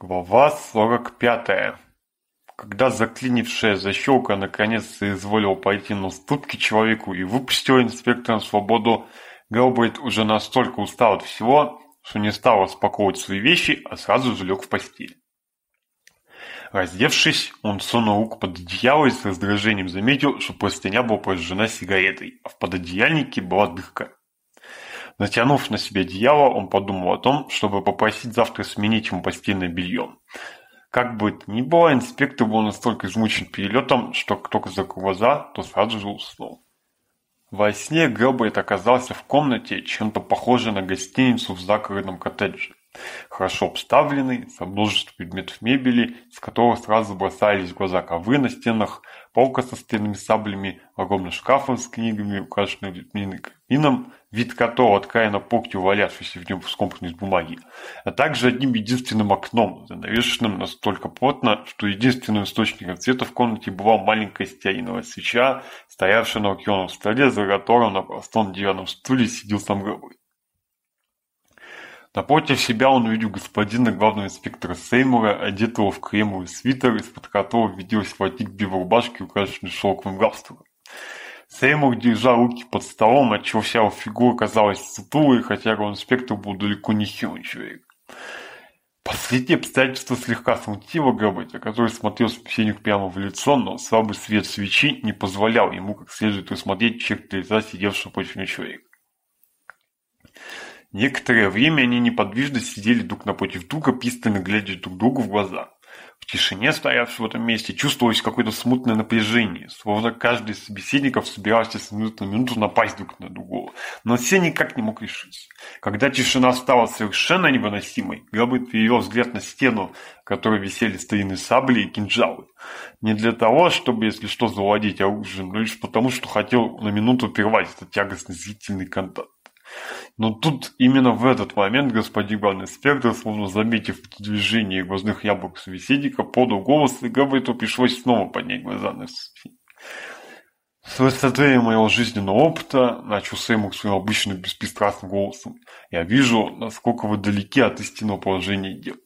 глава сорок пятая. Когда заклинившая защелка наконец соизволила пойти на уступки человеку и выпустил инспектора на свободу, Гелбрейт уже настолько устал от всего, что не стал распаковывать свои вещи, а сразу залег в постель. Раздевшись, он сунул руку под одеяло и с раздражением заметил, что простыня была прожжена сигаретой, а в пододеяльнике была дырка. Натянув на себя одеяло, он подумал о том, чтобы попросить завтра сменить ему постельное белье. Как бы то ни было, инспектор был настолько измучен перелетом, что как только закрыл глаза, то сразу же уснул. Во сне Гелберт оказался в комнате, чем-то похожей на гостиницу в закрытом коттедже. Хорошо обставленный, со множеством предметов мебели, с которого сразу бросались в глаза ковры на стенах, полка со стенными саблями, огромным шкафом с книгами, украшенным камином, вид которого от края на погте валявшийся в нем скомканной из бумаги, а также одним единственным окном, занавешенным настолько плотно, что единственным источником света в комнате была маленькая стеариновая свеча, стоявшая на океаном столе, за которым на простом деревянном стуле сидел сам Грабой. Напротив себя он увидел господина главного инспектора Сеймура, одетого в кремовый свитер, из-под которого виделась воротник белой рубашки, украшенный шелковым галстуком. Сеймур держал руки под столом, отчего вся его фигура казалась сутулой, хотя главный инспектор был далеко не хилый человек. Последнее обстоятельство слегка смутило Габбетя, который смотрел собеседник прямо в лицо, но слабый свет свечи не позволял ему как следует усмотреть черты лица сидевшего против человека. Некоторое время они неподвижно сидели друг напротив друга, пристально глядя друг другу в глаза. В тишине, стоявшей в этом месте, чувствовалось какое-то смутное напряжение, словно каждый из собеседников собирался с минуты на минуту напасть друг на другого, но все никак не мог решиться. Когда тишина стала совершенно невыносимой, Габбит перевел взгляд на стену, в которой висели старинные сабли и кинжалы. Не для того, чтобы, если что, завладеть оружием, но лишь потому, что хотел на минуту прервать этот тягостный зрительный контакт. Но тут именно в этот момент господин главный инспектор, словно заметив движение глазных яблок собеседника, подал голос, и Габриту пришлось снова поднять глаза на Софи. С высоты моего жизненного опыта начал Сеймур своим обычным беспристрастным голосом. Я вижу, насколько вы далеки от истинного положения дел.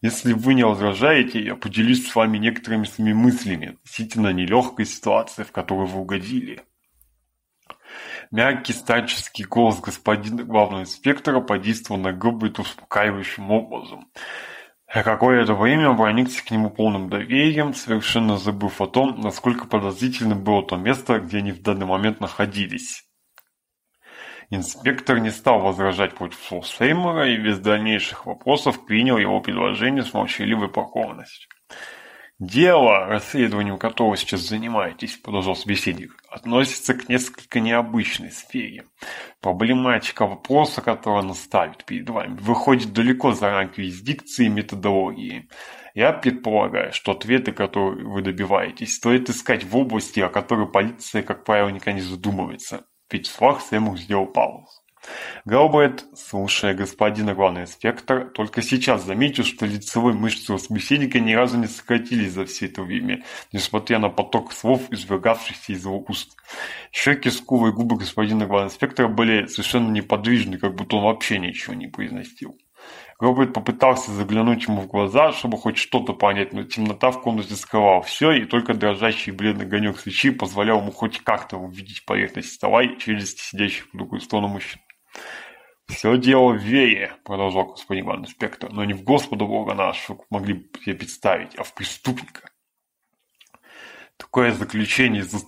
Если вы не возражаете, я поделюсь с вами некоторыми своими мыслями относительно нелегкой ситуации, в которую вы угодили. Мягкий старческий голос господина главного инспектора подействовал на Гоббит успокаивающим образом. А Какое-то время проникся к нему полным доверием, совершенно забыв о том, насколько подозрительным было то место, где они в данный момент находились. Инспектор не стал возражать против слов Сеймора и без дальнейших вопросов принял его предложение с молчаливой покорностью. Дело, расследованию которого сейчас занимаетесь, продолжал собеседник, относится к несколько необычной сфере. Проблематика вопроса, который она ставит перед вами, выходит далеко за рамки юрисдикции и методологии. Я предполагаю, что ответы, которые вы добиваетесь, стоит искать в области, о которой полиция, как правило, никогда не задумывается. Ведь флаг своему сделал паузу. Гаубайт, слушая господина главный инспектор, только сейчас заметил, что лицевые мышцы у собеседника ни разу не сократились за все это время, несмотря на поток слов, извергавшихся из его уст. Щеки, скулы и губы господина главного инспектора были совершенно неподвижны, как будто он вообще ничего не произносил. Роберт попытался заглянуть ему в глаза, чтобы хоть что-то понять, но темнота в комнате скрывала все, и только дрожащий бледный огонек свечи позволял ему хоть как-то увидеть поверхность стола и челюсти сидящих по другую сторону мужчин. Все дело в Вее, продолжал господин главный инспектор, но не в Господа Бога нашего, как могли себе представить, а в преступника. Такое заключение из-за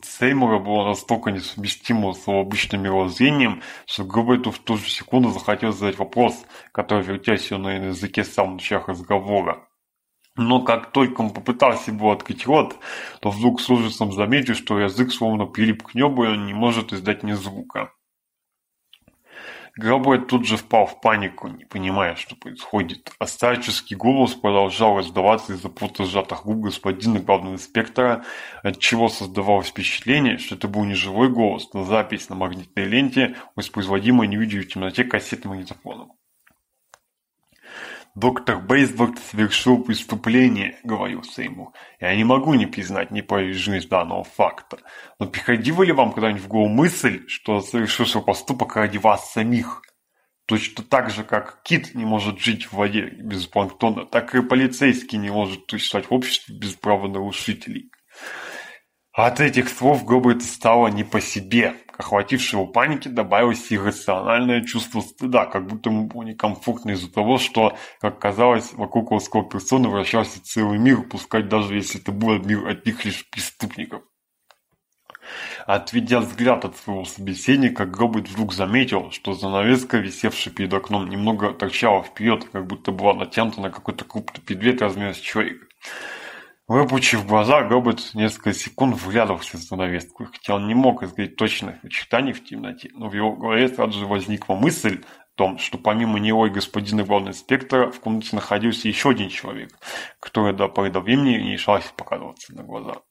было настолько несовместимо с его обычным мировоззрением, что Гроберту в ту же секунду захотел задать вопрос, который вертелся на языке с самого начала разговора. Но как только он попытался его открыть рот, то вдруг с ужасом заметил, что язык словно прилип к небу и он не может издать ни звука. Грабой тут же впал в панику, не понимая, что происходит. А старческий голос продолжал раздаваться из-за плотно сжатых губ господина главного инспектора, отчего создавалось впечатление, что это был не живой голос, но запись на магнитной ленте, воспроизводимая невидимой в темноте кассетным магнитофоном доктор бейсборд совершил преступление говорился ему я не могу не признать непорядочность данного факта. Но приходила ли вам когда-нибудь в голову мысль что совершивший поступок ради вас самих? Точно так же, как кит не может жить в воде без планктона, так и полицейский не может существовать в обществе без правонарушителей. От этих слов Гоббет стало не по себе. Охватившего паники добавилось иррациональное чувство стыда, как будто ему было некомфортно из-за того, что, как казалось, вокруг Оскара персона вращался целый мир, пускать даже если это был мир одних лишь преступников. Отведя взгляд от своего собеседника, Гоббит вдруг заметил, что занавеска, висевшая перед окном, немного торчала вперед, как будто была натянута на какой-то крупный предмет размером с человека. Выпучив глаза, робот несколько секунд вглядывался в занавеску, хотя он не мог изгреть точных очертаний в темноте, но в его голове сразу же возникла мысль о том, что помимо него и господина главного инспектора в комнате находился еще один человек, который до поры до времени не решался показываться на глаза.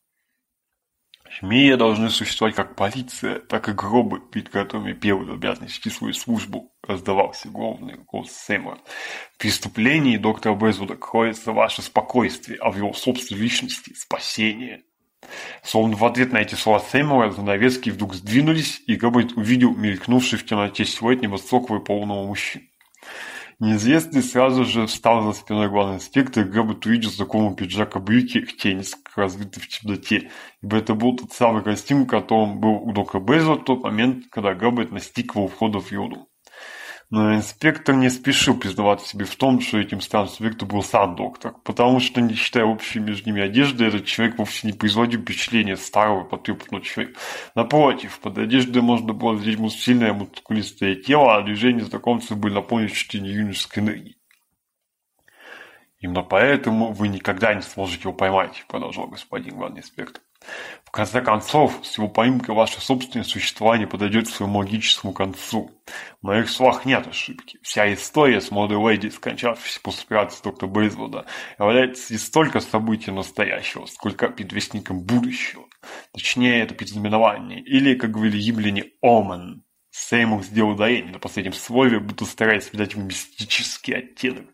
Змея должны существовать как полиция, так и гробы, перед которыми пел обязанность вести свою службу, раздавался главный голос Сэма. В преступлении доктора Безуда кроется ваше спокойствие, а в его собственной личности – спасение. Словно в ответ на эти слова Сэммера занавески вдруг сдвинулись, и Габбард увидел мелькнувший в темноте силуэт невысокого и полного мужчины. Неизвестный сразу же встал за спиной главного инспектора, Грэббет увидел знакомого пиджака брюки в тени, разрыты в темноте, ибо это был тот самый костюм, которым был у Дока Бейзла в тот момент, когда Грэббет настиг его входа в Йоду. Но инспектор не спешил признавать себе в том, что этим старым субъектом был сам доктор, потому что, не считая общей между ними одежды, этот человек вовсе не производил впечатления старого потрепанного человека. Напротив, под одеждой можно было взять ему сильное мускулистое тело, а движения знакомцев были наполнены чуть не юношеской энергией. «Именно поэтому вы никогда не сможете его поймать», — продолжал господин главный инспектор. В конце концов, всего поимка ваше собственное существование подойдет к своему логическому концу. В моих словах нет ошибки. Вся история с молодой леди, скончавшейся после операции доктора Бейзвуда, является не столько событием настоящего, сколько предвестником будущего. Точнее, это предзнаменование, или, как говорили гимляне, омен. Сеймур сделал ударение на последнем слове, будто стараясь придать ему мистический оттенок.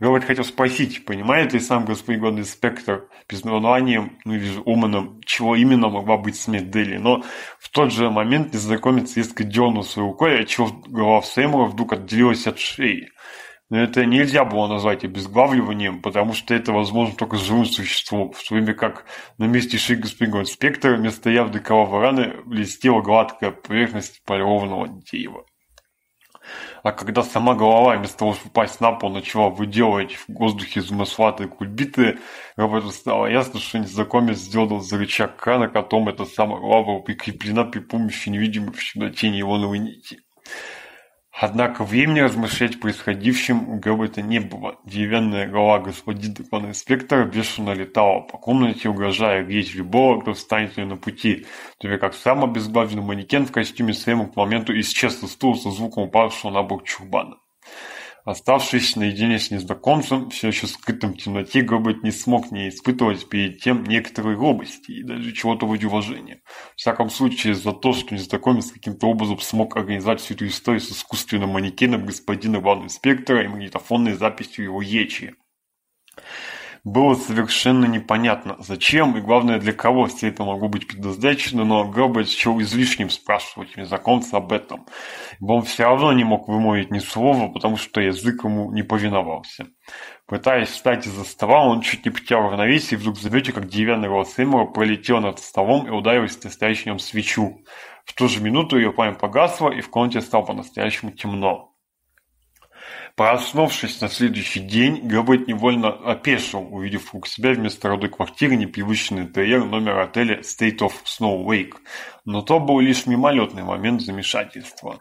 Говард хотел спросить, понимает ли сам господин главный инспектор безназванием, ну или же уманом, чего именно могла быть смерть Дели, но в тот же момент незнакомец резко дернул свою рукой, отчего голова Сеймура вдруг отделилась от шеи. Но это нельзя было назвать обезглавливанием, потому что это возможно только живым существом, в то время как на месте шеи господина инспектора вместо явной кровавой раны блестела гладкая поверхность полированного дерева. А когда сама голова, вместо того, чтобы упасть на пол, начала выделывать в воздухе замыслатые кульбиты, Роботу стало ясно, что незнакомец сделал за рычаг крана, потом эта самая лава прикреплена при помощи невидимых в темноте нейлоновой нити. Однако времени размышлять происходившим у Гроберта не было. Деревянная голова господина инспектора бешено летала по комнате, угрожая греть любого, кто встанет ее на пути, тогда как сам обезглавленный манекен в костюме своему к моменту исчез со стула со звуком упавшего на бок чурбана. Оставшись наедине с незнакомцем, все еще скрытым в темноте, Гоббит не смог не испытывать перед тем некоторой робости и даже чего-то вроде уважения. В всяком случае, за то, что незнакомец каким-то образом смог организовать всю эту историю с искусственным манекеном господина Ван Инспектора и магнитофонной записью его ечи было совершенно непонятно, зачем и, главное, для кого все это могло быть предназначено, но Гелберт счел излишним спрашивать незнакомца об этом, ибо он все равно не мог вымолвить ни слова, потому что язык ему не повиновался. Пытаясь встать из-за стола, он чуть не потерял равновесие и вдруг заметил, как деревянный голос Эймора пролетел над столом и ударился в настоящую свечу. В ту же минуту ее пламя погасло, и в комнате стало по-настоящему темно. Проснувшись на следующий день, Габет невольно опешил, увидев у себя вместо роды квартиры непривычный интерьер номер отеля State of Snow Wake. Но то был лишь мимолетный момент замешательства.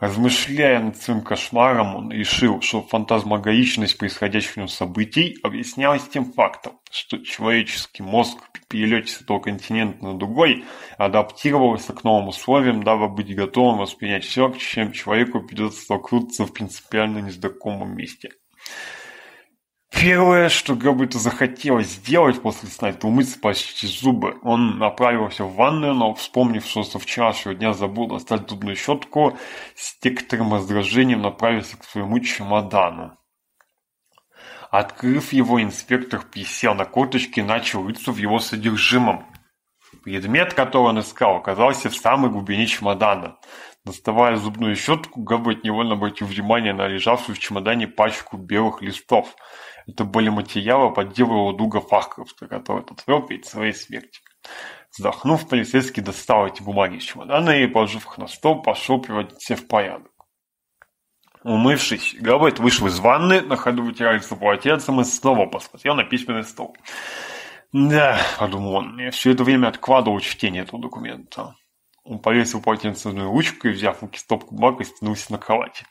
Размышляя над своим кошмаром, он решил, что фантазмагоичность происходящих в нем событий объяснялась тем фактом, что человеческий мозг при перелете с одного континента на другой адаптировался к новым условиям, дабы быть готовым воспринять все, чем человеку придется столкнуться в принципиально незнакомом месте. Первое, что Габбиту захотелось сделать после сна, это умыться почистить зубы. Он направился в ванную, но, вспомнив, что со вчерашнего дня забыл достать зубную щетку, с некоторым раздражением направился к своему чемодану. Открыв его, инспектор присел на корточки и начал рыться в его содержимом. Предмет, который он искал, оказался в самой глубине чемодана. Доставая зубную щетку, Габбит невольно обратил внимание на лежавшую в чемодане пачку белых листов – это были материалы по делу Дуга-Фарков, который тот вел отвел своей смертью. Вздохнув, полицейский достал эти бумаги из чемодана и, положив их на стол, пошел приводить все в порядок. Умывшись, Габбайт вышел из ванны, на ходу вытирая заплатенцем и снова посмотрел на письменный стол. «Да», — подумал он, — «я все это время откладывал чтение этого документа». Он повесил полотенцевую ручку и, взяв в руки стопку бумаг, и стянулся на кровати,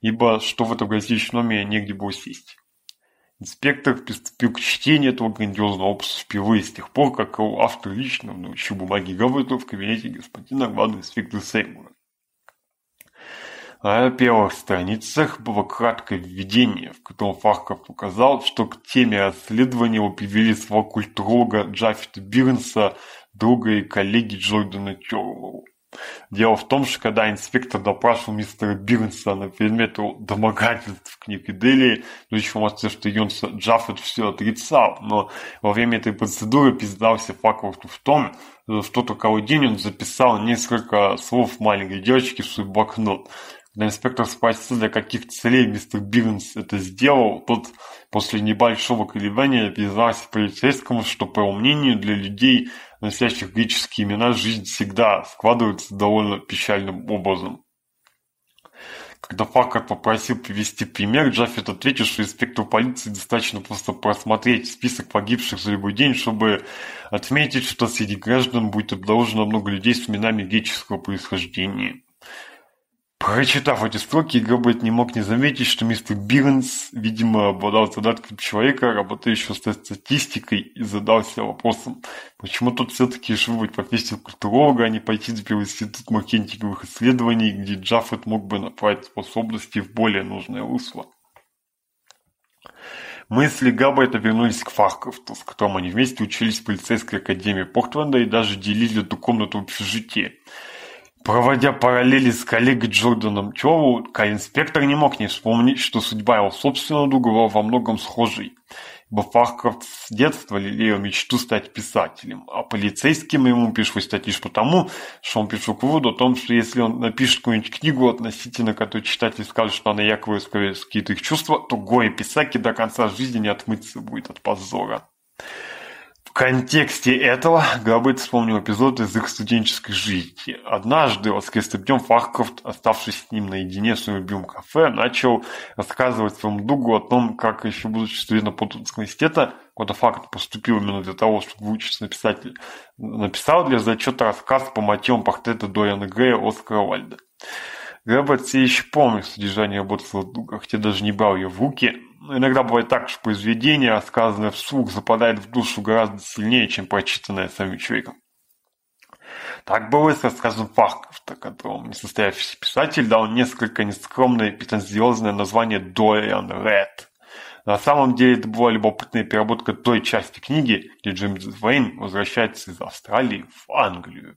ибо что в этом гостиничном номере негде было сесть. Инспектор приступил к чтению этого грандиозного опуса впервые с тех пор, как его автор лично научил бумаги Гамлета в кабинете господина главного инспектора Сеймура. А на первых страницах было краткое введение, в котором Фарков указал, что к теме расследования его привели своего культуролога Джаффета Бирнса, друга и коллеги Джордана Терлоу. Дело в том, что когда инспектор допрашивал мистера Бирнса на предмет домогательств к Никиделии, то ну, еще можно что Йонса Джаффет все отрицал, но во время этой процедуры пиздался факт в том, э, что только один он записал несколько слов маленькой девочки в свой блокнот когда инспектор спросил, для каких целей мистер Бирнс это сделал, тот после небольшого колебания признался полицейскому, что, по его мнению, для людей, носящих греческие имена, жизнь всегда складывается довольно печальным образом. Когда Фаркер попросил привести пример, Джаффет ответил, что инспектору полиции достаточно просто просмотреть список погибших за любой день, чтобы отметить, что среди граждан будет обнаружено много людей с именами греческого происхождения. Прочитав эти строки, Габбет не мог не заметить, что мистер Бирнс, видимо, обладал задатком человека, работающего с статистикой, и задался вопросом, почему тут все-таки решил быть профессией культуролога, а не пойти в институт маркетинговых исследований, где Джаффет мог бы направить способности в более нужное русло. Мысли Габбета вернулись к Фаркрафту, с которым они вместе учились в полицейской академии Портленда и даже делили эту комнату в общежитии – Проводя параллели с коллегой-Джорданом Тёву, Кай-инспектор не мог не вспомнить, что судьба его собственного друга была во многом схожей, ибо Фаркрафт с детства лелеял мечту стать писателем, а полицейским ему пришлось стать лишь потому, что он пришел к выводу о том, что если он напишет какую-нибудь книгу, относительно которой читатель скажет, что она якобы скорее какие-то их чувства, то горе-писаки до конца жизни не отмыться будет от позора. В контексте этого Габыт вспомнил эпизод из их студенческой жизни. Однажды Оскар Степнем Фахкофт, оставшись с ним наедине в своем любимом кафе, начал рассказывать своему другу о том, как еще будучи студентом Путинского университета, куда факт поступил именно для того, чтобы выучиться написать, написал для зачета рассказ по мотивам портрета Дориана Грея Оскара Вальда. Грэббет все еще помнит содержание работы своего друга, хотя даже не брал ее в руки, иногда бывает так, что произведение, рассказанное вслух, западает в душу гораздо сильнее, чем прочитанное самим человеком. Так было и со сказом Фахкрафта, которому несостоявшийся писатель дал несколько нескромное и претензиозное название «Дориан Ред». На самом деле это была любопытная переработка той части книги, где Джеймс Вейн возвращается из Австралии в Англию.